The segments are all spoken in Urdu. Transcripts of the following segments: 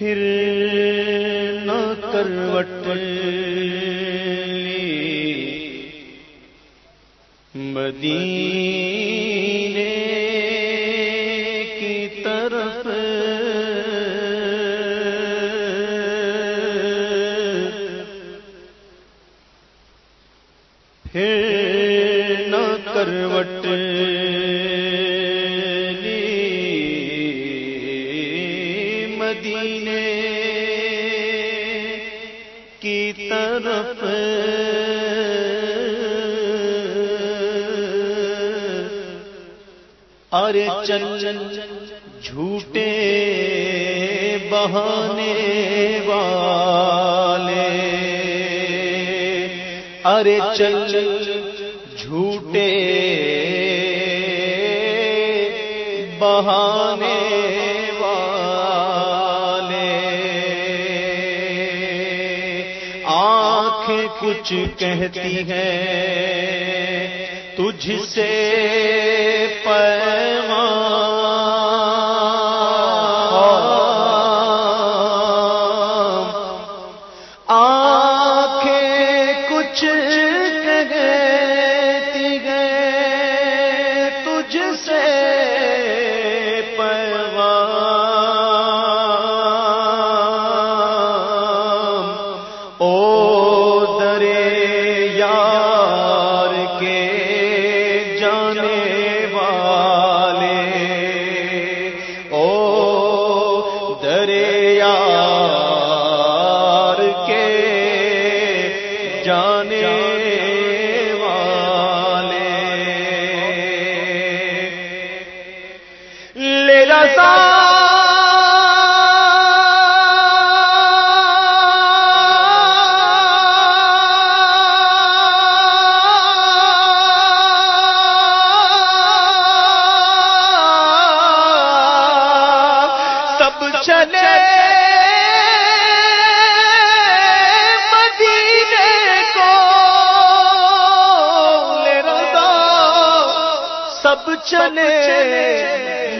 ہر نہ کروٹ لی۔ مدی چل جھوٹے بہانے والے۔ ارے چل جھوٹے بہانے کچھ کہتی ہے تجھ سے پیغام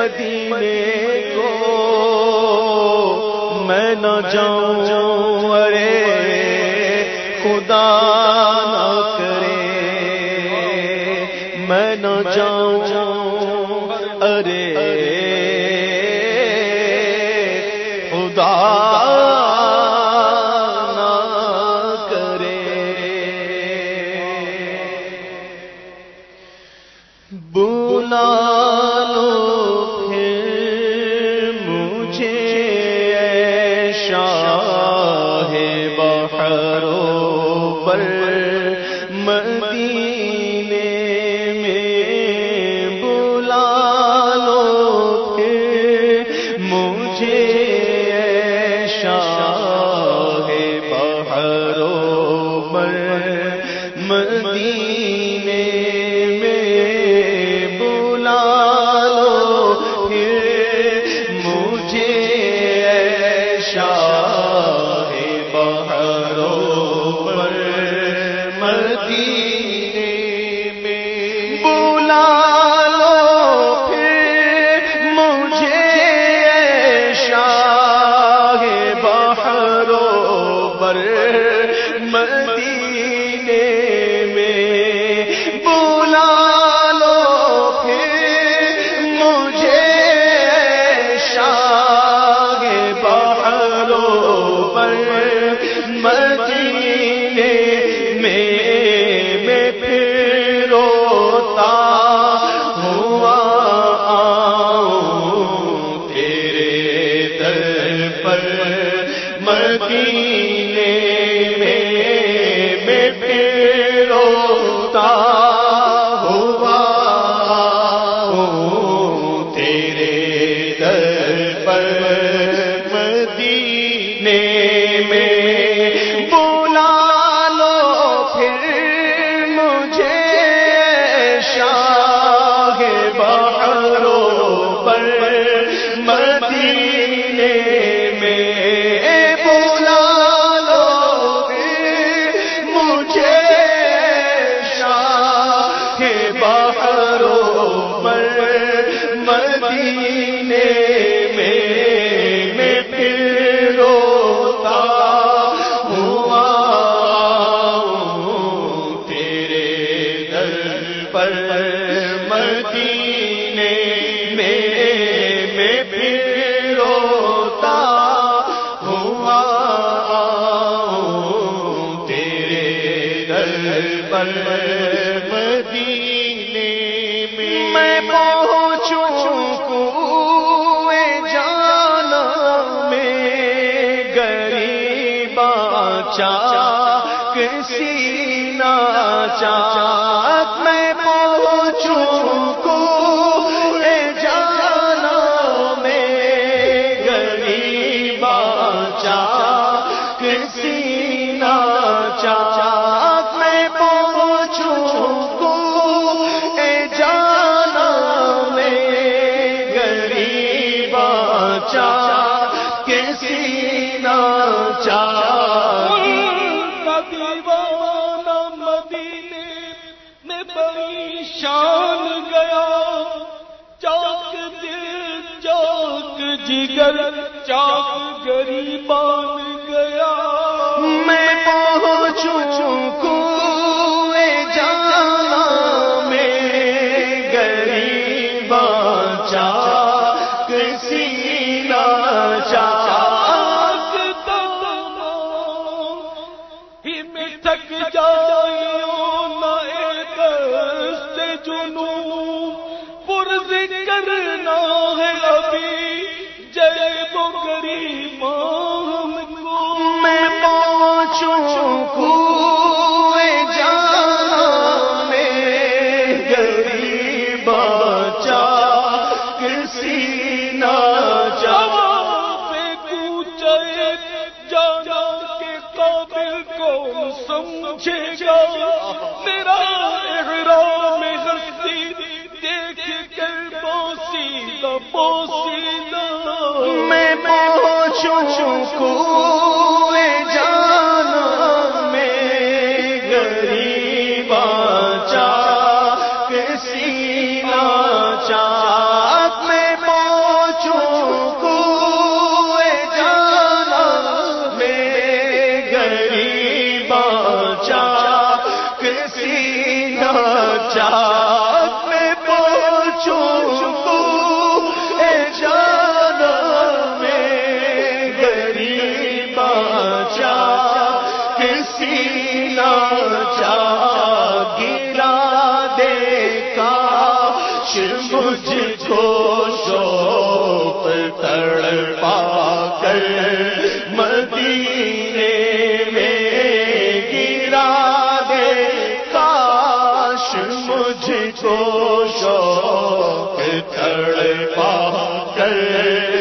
مدینے کو میں نہ جاؤں۔ ارے خدا نہ چاچا میں تھک جائیوں نہ ایک پر ذکر نہ ہے ابھی۔ شکو با کر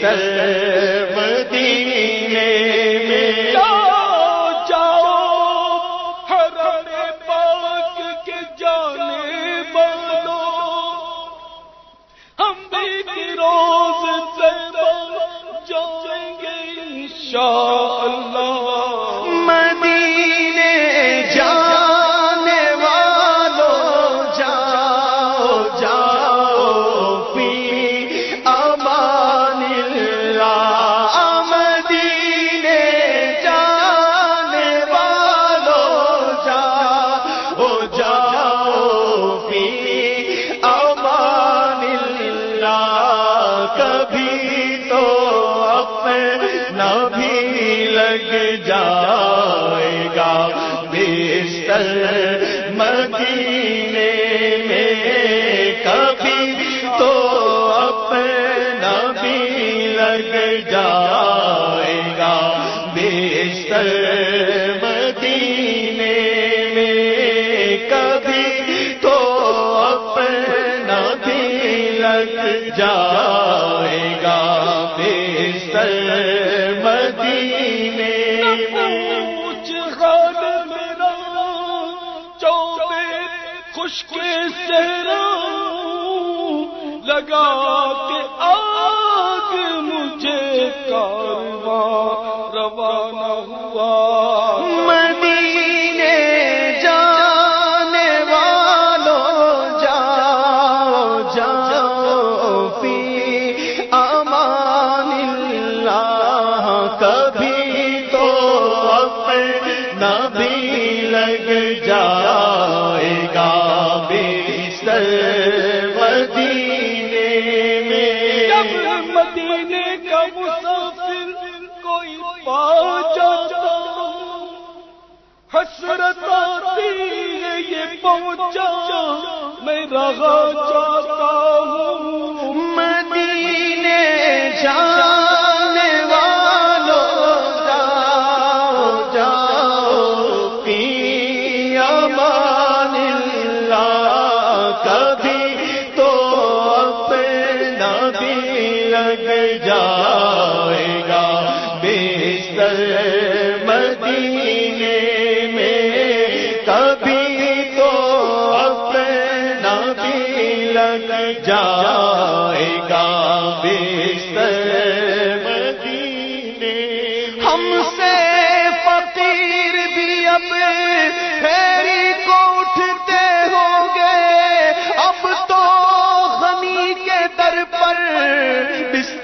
کر لگ جا لگا کے آگ مجھے کارواں روانہ ہوا۔ پہنچا، میں رہا چاہتا ہوں۔ مدینے جانے جاؤ جاؤ پی امان اللہ، کبھی تو اپنا بھی لگ جاؤ۔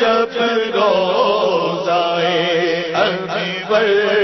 جب روزائے انور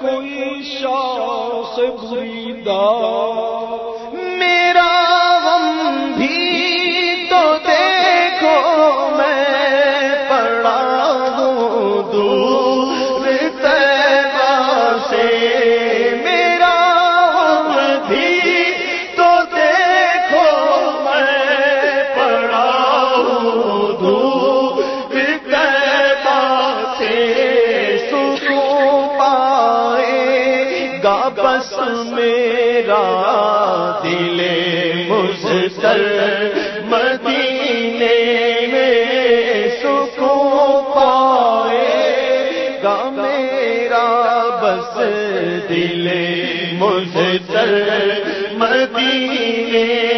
کوئی شاخ بری دار بس میرا دل مسل مدینے میں سکون پائے گا میرا بس دل مستر مدینے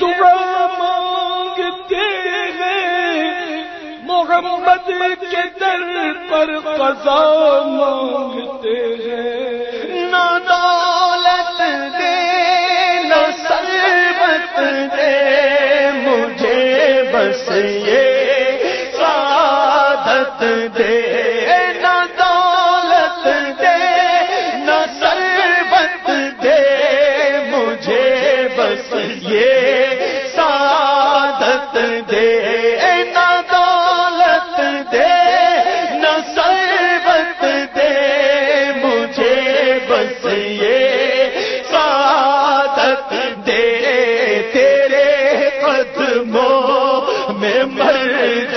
دعا مانگتے ہیں۔ محمد کے در پر قضا مانگتے ہیں۔ نہ دولت دے، نہ دے۔ مجھے بس یہ سعادت دے۔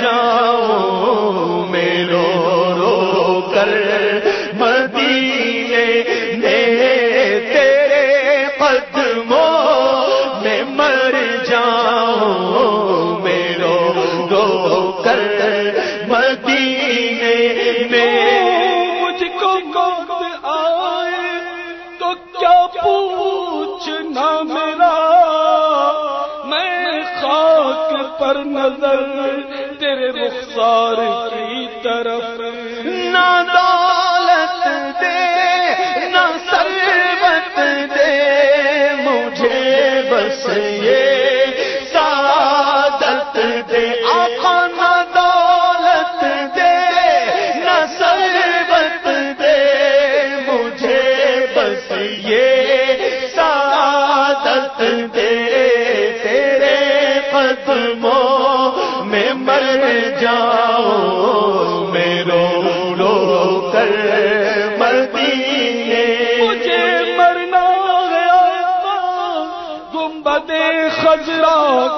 جاؤ میں رو رو کر سار کی طرف۔ نہ دولت دے نہ سروت دے مجھے بس یہ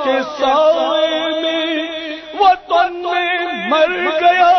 کے سائے میں وطن میں مر گیا۔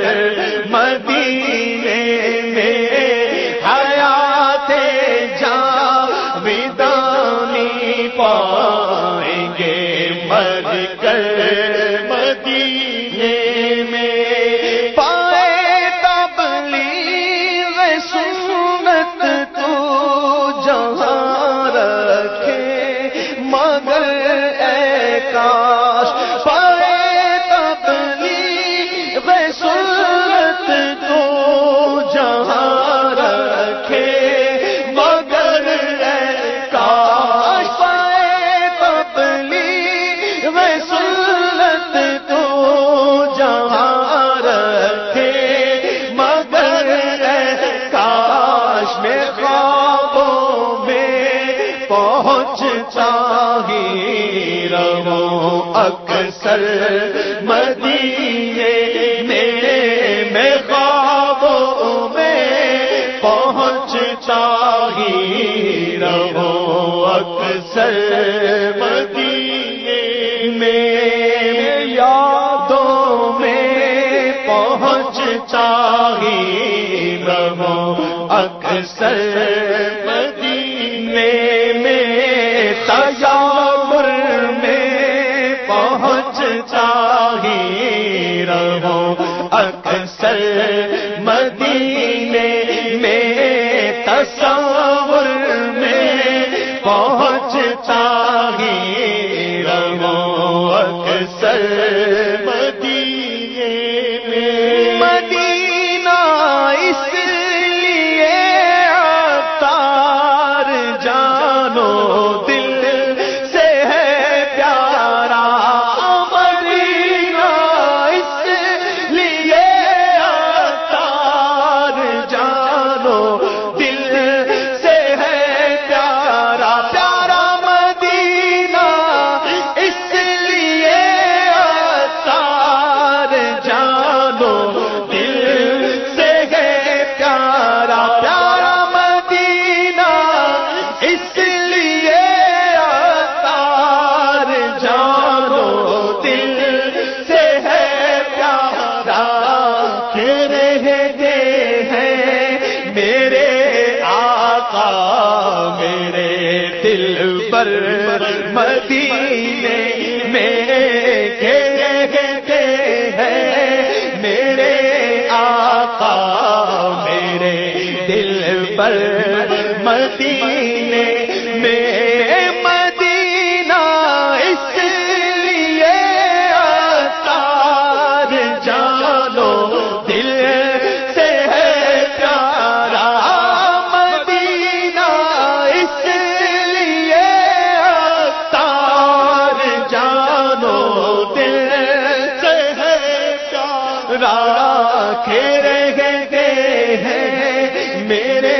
رہو، اکثر مدینے میں میں خوابوں میں پہنچتا ہی رہو، اکثر مدینے میں یادوں میں پہنچتا ہی رہو، اکثر پر راکھے رہتے ہیں میرے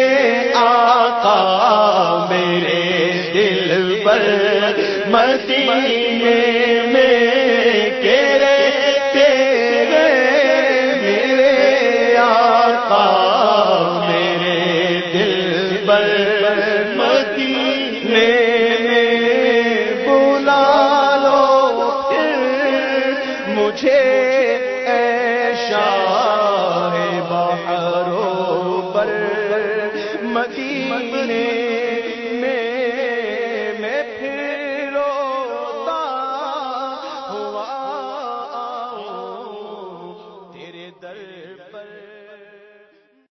آقا میرے دل پر مدینے